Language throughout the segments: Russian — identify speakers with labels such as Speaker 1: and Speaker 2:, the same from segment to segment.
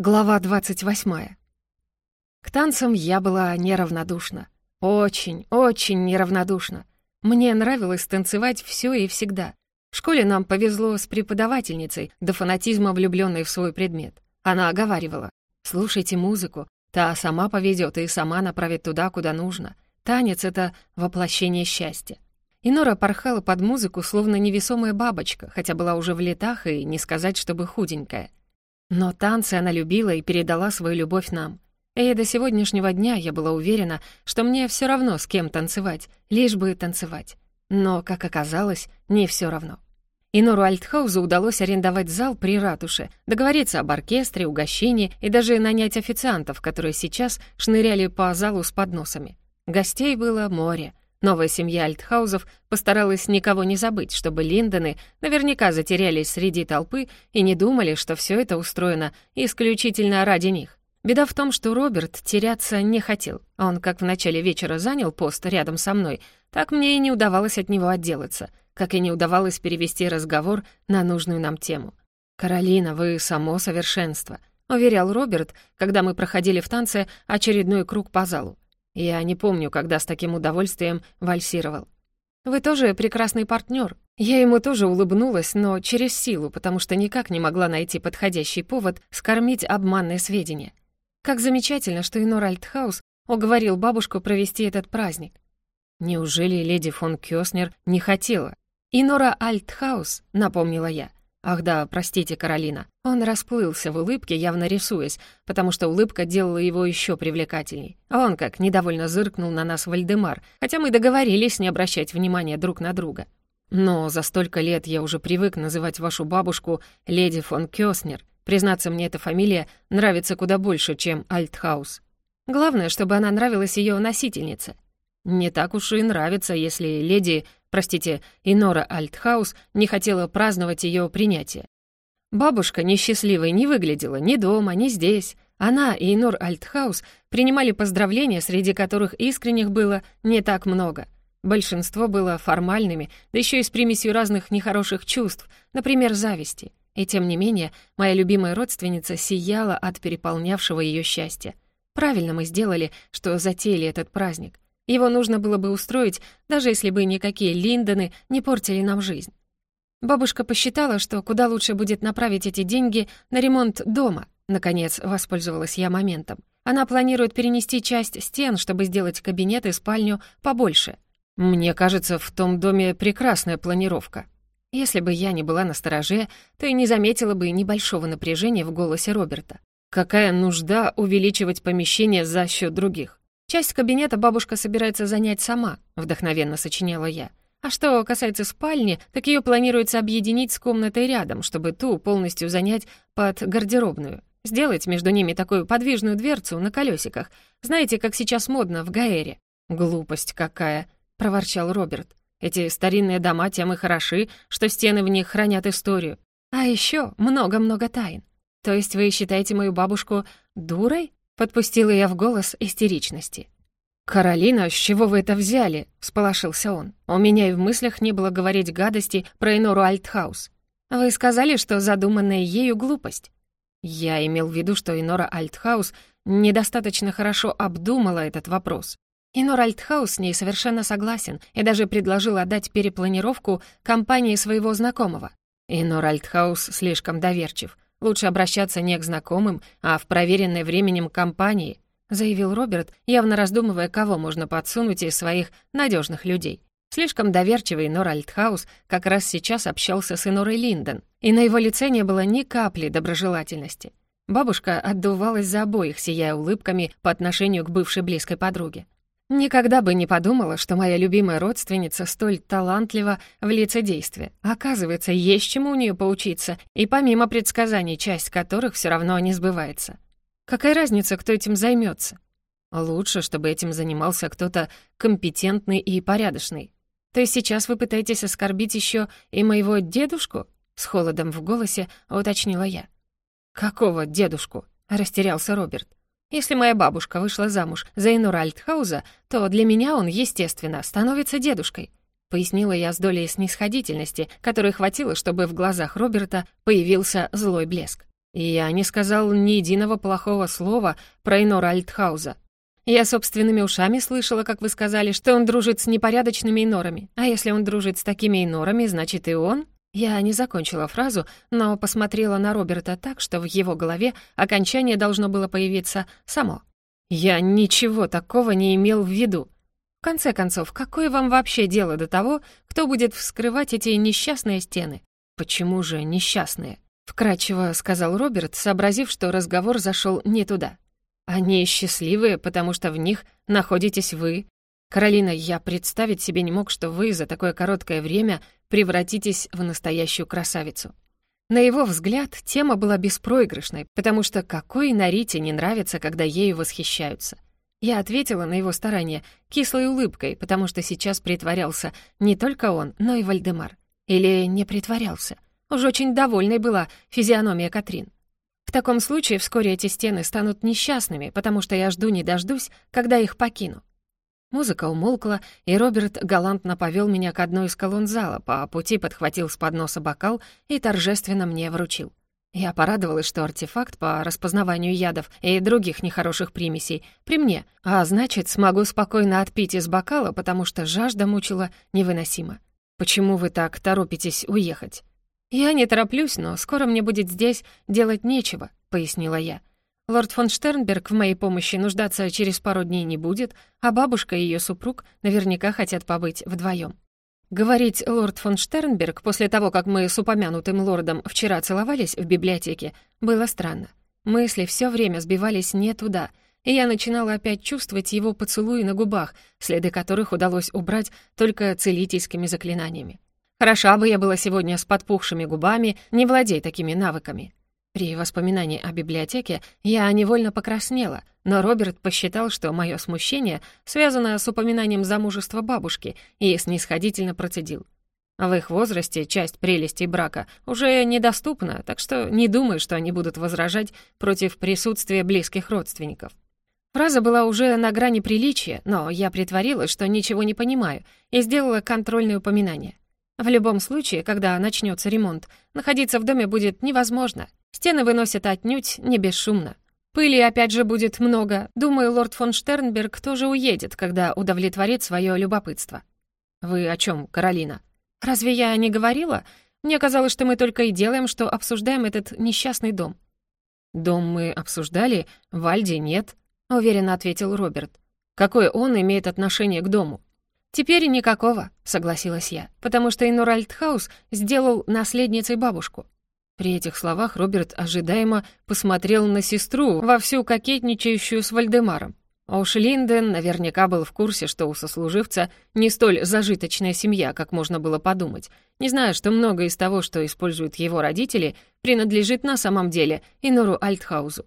Speaker 1: Глава 28. К танцам я была неравнодушна. Очень, очень неравнодушна. Мне нравилось танцевать все и всегда. В школе нам повезло с преподавательницей, до фанатизма влюбленной в свой предмет. Она оговаривала. «Слушайте музыку, та сама поведет и сама направит туда, куда нужно. Танец — это воплощение счастья». И Нора порхала под музыку, словно невесомая бабочка, хотя была уже в летах и не сказать, чтобы худенькая. Но танцы она любила и передала свою любовь нам. И до сегодняшнего дня я была уверена, что мне все равно с кем танцевать, лишь бы танцевать. Но, как оказалось, не все равно. Инору Альтхаузу удалось арендовать зал при ратуше, договориться об оркестре, угощении и даже нанять официантов, которые сейчас шныряли по залу с подносами. Гостей было море, Новая семья Альтхаузов постаралась никого не забыть, чтобы Линдоны наверняка затерялись среди толпы и не думали, что все это устроено исключительно ради них. Беда в том, что Роберт теряться не хотел. Он как в начале вечера занял пост рядом со мной, так мне и не удавалось от него отделаться, как и не удавалось перевести разговор на нужную нам тему. «Каролина, вы само совершенство», — уверял Роберт, когда мы проходили в танце очередной круг по залу. Я не помню, когда с таким удовольствием вальсировал. Вы тоже прекрасный партнер. Я ему тоже улыбнулась, но через силу, потому что никак не могла найти подходящий повод скормить обманные сведения. Как замечательно, что Инор Альтхаус уговорил бабушку провести этот праздник. Неужели леди фон Кёснер не хотела? Инора Альтхаус, напомнила я, Ах да, простите, Каролина. Он расплылся в улыбке, явно рисуясь, потому что улыбка делала его еще привлекательней. Вон как недовольно зыркнул на нас Вальдемар, хотя мы договорились не обращать внимания друг на друга. Но за столько лет я уже привык называть вашу бабушку леди фон Кёснер. Признаться, мне эта фамилия нравится куда больше, чем Альтхаус. Главное, чтобы она нравилась ее носительнице. Не так уж и нравится, если леди простите, Инора Альтхаус не хотела праздновать ее принятие. Бабушка несчастливой не выглядела ни дома, ни здесь. Она и Инор Альтхаус принимали поздравления, среди которых искренних было не так много. Большинство было формальными, да еще и с примесью разных нехороших чувств, например, зависти. И тем не менее, моя любимая родственница сияла от переполнявшего ее счастья. Правильно мы сделали, что затеяли этот праздник. Его нужно было бы устроить, даже если бы никакие Линдоны не портили нам жизнь. Бабушка посчитала, что куда лучше будет направить эти деньги на ремонт дома. Наконец, воспользовалась я моментом. Она планирует перенести часть стен, чтобы сделать кабинет и спальню побольше. Мне кажется, в том доме прекрасная планировка. Если бы я не была на стороже, то и не заметила бы небольшого напряжения в голосе Роберта. Какая нужда увеличивать помещение за счет других? Часть кабинета бабушка собирается занять сама, вдохновенно сочиняла я. А что касается спальни, так ее планируется объединить с комнатой рядом, чтобы ту полностью занять под гардеробную. Сделать между ними такую подвижную дверцу на колесиках. Знаете, как сейчас модно в Гаэре. «Глупость какая!» — проворчал Роберт. «Эти старинные дома тем и хороши, что стены в них хранят историю. А еще много-много тайн. То есть вы считаете мою бабушку дурой?» Подпустила я в голос истеричности. «Каролина, с чего вы это взяли?» — всполошился он. «У меня и в мыслях не было говорить гадости про Инору Альтхаус. Вы сказали, что задуманная ею глупость». Я имел в виду, что Инора Альтхаус недостаточно хорошо обдумала этот вопрос. Инор Альтхаус с ней совершенно согласен и даже предложил отдать перепланировку компании своего знакомого. Инор Альтхаус слишком доверчив. Лучше обращаться не к знакомым, а в проверенной временем компании», заявил Роберт, явно раздумывая, кого можно подсунуть из своих надежных людей. Слишком доверчивый Нор Альтхаус как раз сейчас общался с Инорой Линдон, и на его лице не было ни капли доброжелательности. Бабушка отдувалась за обоих, сияя улыбками по отношению к бывшей близкой подруге. Никогда бы не подумала, что моя любимая родственница столь талантлива в лицедействе. Оказывается, есть чему у нее поучиться, и помимо предсказаний, часть которых все равно не сбывается. Какая разница, кто этим займется? Лучше, чтобы этим занимался кто-то компетентный и порядочный. То есть сейчас вы пытаетесь оскорбить еще и моего дедушку? С холодом в голосе уточнила я. «Какого дедушку?» — растерялся Роберт. Если моя бабушка вышла замуж за Инура Альтхауза, то для меня он, естественно, становится дедушкой», — пояснила я с долей снисходительности, которой хватило, чтобы в глазах Роберта появился злой блеск. И я не сказал ни единого плохого слова про Инора Альтхауза. Я собственными ушами слышала, как вы сказали, что он дружит с непорядочными инорами. А если он дружит с такими инорами, значит и он? Я не закончила фразу, но посмотрела на Роберта так, что в его голове окончание должно было появиться само. Я ничего такого не имел в виду. В конце концов, какое вам вообще дело до того, кто будет вскрывать эти несчастные стены? Почему же несчастные? Вкратчиво сказал Роберт, сообразив, что разговор зашел не туда. Они счастливые, потому что в них находитесь вы. Каролина, я представить себе не мог, что вы за такое короткое время превратитесь в настоящую красавицу. На его взгляд, тема была беспроигрышной, потому что какой Нарите не нравится, когда ею восхищаются? Я ответила на его старание кислой улыбкой, потому что сейчас притворялся не только он, но и Вальдемар. Или не притворялся. Уж очень довольной была физиономия Катрин. В таком случае вскоре эти стены станут несчастными, потому что я жду не дождусь, когда их покину. Музыка умолкла, и Роберт галантно повел меня к одной из колонн зала, по пути подхватил с подноса бокал и торжественно мне вручил. Я порадовалась, что артефакт по распознаванию ядов и других нехороших примесей при мне, а значит, смогу спокойно отпить из бокала, потому что жажда мучила невыносимо. «Почему вы так торопитесь уехать?» «Я не тороплюсь, но скоро мне будет здесь делать нечего», — пояснила я. «Лорд фон Штернберг в моей помощи нуждаться через пару дней не будет, а бабушка и ее супруг наверняка хотят побыть вдвоем. Говорить «лорд фон Штернберг» после того, как мы с упомянутым лордом вчера целовались в библиотеке, было странно. Мысли все время сбивались не туда, и я начинала опять чувствовать его поцелуи на губах, следы которых удалось убрать только целительскими заклинаниями. Хороша бы я была сегодня с подпухшими губами, не владей такими навыками. При воспоминании о библиотеке я невольно покраснела, но Роберт посчитал, что мое смущение связано с упоминанием замужества бабушки и снисходительно процедил. В их возрасте часть прелестей брака уже недоступна, так что не думаю, что они будут возражать против присутствия близких родственников. Фраза была уже на грани приличия, но я притворилась, что ничего не понимаю, и сделала контрольное упоминание. В любом случае, когда начнется ремонт, находиться в доме будет невозможно. Стены выносят отнюдь не бесшумно. Пыли опять же будет много. Думаю, лорд фон Штернберг тоже уедет, когда удовлетворит свое любопытство. Вы о чем, Каролина? Разве я не говорила? Мне казалось, что мы только и делаем, что обсуждаем этот несчастный дом. Дом мы обсуждали, Вальди нет, уверенно ответил Роберт. Какое он имеет отношение к дому? «Теперь никакого», — согласилась я, «потому что Инур Альтхаус сделал наследницей бабушку». При этих словах Роберт ожидаемо посмотрел на сестру, вовсю кокетничающую с Вальдемаром. А уж Линден наверняка был в курсе, что у сослуживца не столь зажиточная семья, как можно было подумать, не зная, что многое из того, что используют его родители, принадлежит на самом деле Инору Альтхаузу.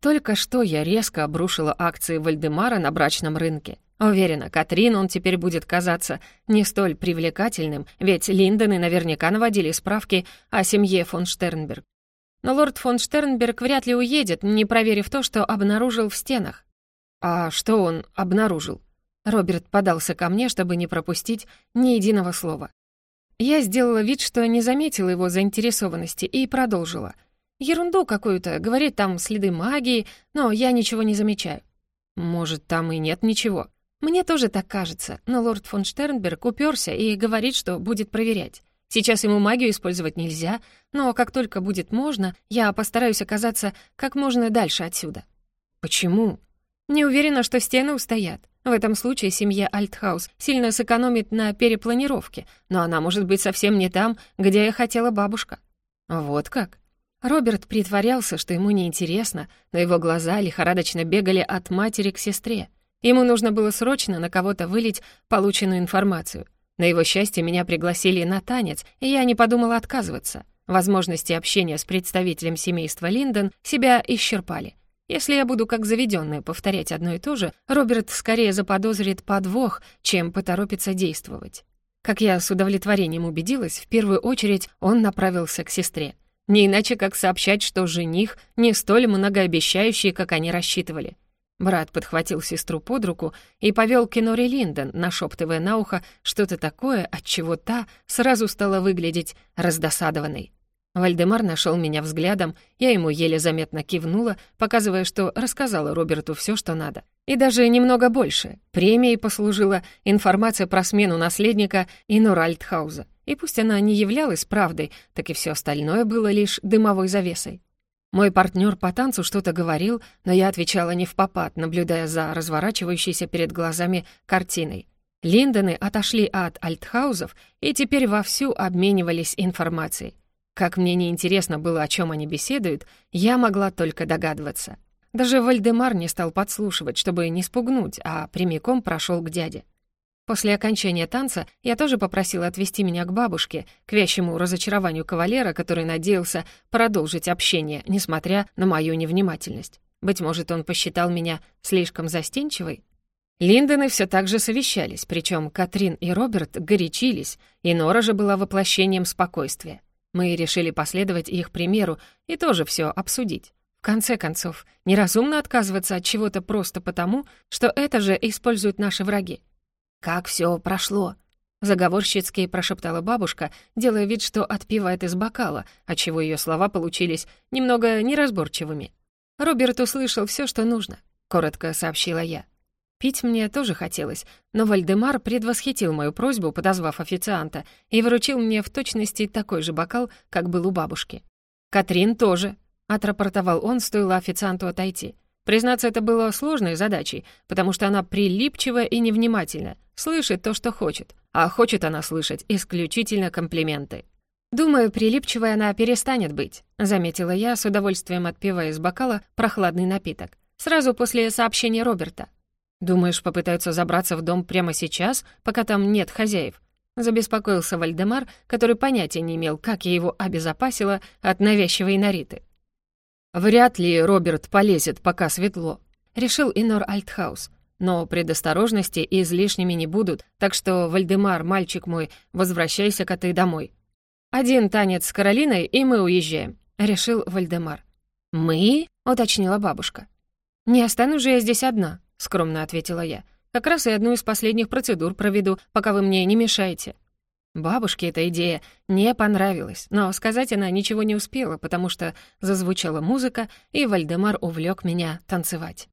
Speaker 1: Только что я резко обрушила акции Вальдемара на брачном рынке. Уверена, Катрин он теперь будет казаться не столь привлекательным, ведь Линдоны наверняка наводили справки о семье фон Штернберг. Но лорд фон Штернберг вряд ли уедет, не проверив то, что обнаружил в стенах. А что он обнаружил? Роберт подался ко мне, чтобы не пропустить ни единого слова. Я сделала вид, что не заметила его заинтересованности, и продолжила. Ерунду какую-то, говорит, там следы магии, но я ничего не замечаю. Может, там и нет ничего. Мне тоже так кажется, но лорд фон Штернберг уперся и говорит, что будет проверять. Сейчас ему магию использовать нельзя, но как только будет можно, я постараюсь оказаться как можно дальше отсюда. Почему? Не уверена, что стены устоят. В этом случае семья Альтхаус сильно сэкономит на перепланировке, но она может быть совсем не там, где я хотела бабушка. Вот как? Роберт притворялся, что ему неинтересно, но его глаза лихорадочно бегали от матери к сестре. Ему нужно было срочно на кого-то вылить полученную информацию. На его счастье меня пригласили на танец, и я не подумала отказываться. Возможности общения с представителем семейства Линдон себя исчерпали. Если я буду как заведённая повторять одно и то же, Роберт скорее заподозрит подвох, чем поторопится действовать. Как я с удовлетворением убедилась, в первую очередь он направился к сестре. Не иначе, как сообщать, что жених не столь многообещающий, как они рассчитывали. Брат подхватил сестру под руку и повел к Кенори Линдон, нашептывая на ухо что-то такое, от чего та сразу стала выглядеть раздосадованной. Вальдемар нашел меня взглядом, я ему еле заметно кивнула, показывая, что рассказала Роберту все, что надо. И даже немного больше. Премией послужила информация про смену наследника Инора Альтхауза. И пусть она не являлась правдой, так и все остальное было лишь дымовой завесой. Мой партнер по танцу что-то говорил, но я отвечала не в попад, наблюдая за разворачивающейся перед глазами картиной. Линдоны отошли от альтхаузов и теперь вовсю обменивались информацией. Как мне неинтересно было, о чем они беседуют, я могла только догадываться. Даже Вальдемар не стал подслушивать, чтобы не спугнуть, а прямиком прошел к дяде. После окончания танца я тоже попросила отвезти меня к бабушке, к вящему разочарованию кавалера, который надеялся продолжить общение, несмотря на мою невнимательность. Быть может, он посчитал меня слишком застенчивой? Линдоны все так же совещались, причем Катрин и Роберт горячились, и Нора же была воплощением спокойствия. Мы решили последовать их примеру и тоже все обсудить. В конце концов, неразумно отказываться от чего-то просто потому, что это же используют наши враги. «Как все прошло?» Заговорщицки прошептала бабушка, делая вид, что отпивает из бокала, отчего ее слова получились немного неразборчивыми. «Роберт услышал все, что нужно», — коротко сообщила я. Пить мне тоже хотелось, но Вальдемар предвосхитил мою просьбу, подозвав официанта, и вручил мне в точности такой же бокал, как был у бабушки. «Катрин тоже», — отрапортовал он, стоило официанту отойти. Признаться, это было сложной задачей, потому что она прилипчива и невнимательна, слышит то, что хочет, а хочет она слышать исключительно комплименты. «Думаю, прилипчивой она перестанет быть», — заметила я, с удовольствием отпивая из бокала прохладный напиток. Сразу после сообщения Роберта. «Думаешь, попытаются забраться в дом прямо сейчас, пока там нет хозяев?» Забеспокоился Вальдемар, который понятия не имел, как я его обезопасила от навязчивой Нариты. «Вряд ли Роберт полезет, пока светло», — решил Инор Альтхаус. «Но предосторожности излишними не будут, так что, Вальдемар, мальчик мой, возвращайся-ка ты домой». «Один танец с Каролиной, и мы уезжаем», — решил Вальдемар. «Мы?» — уточнила бабушка. «Не останусь же я здесь одна», — скромно ответила я. «Как раз и одну из последних процедур проведу, пока вы мне не мешаете». Бабушке эта идея не понравилась, но сказать она ничего не успела, потому что зазвучала музыка, и Вальдемар увлек меня танцевать.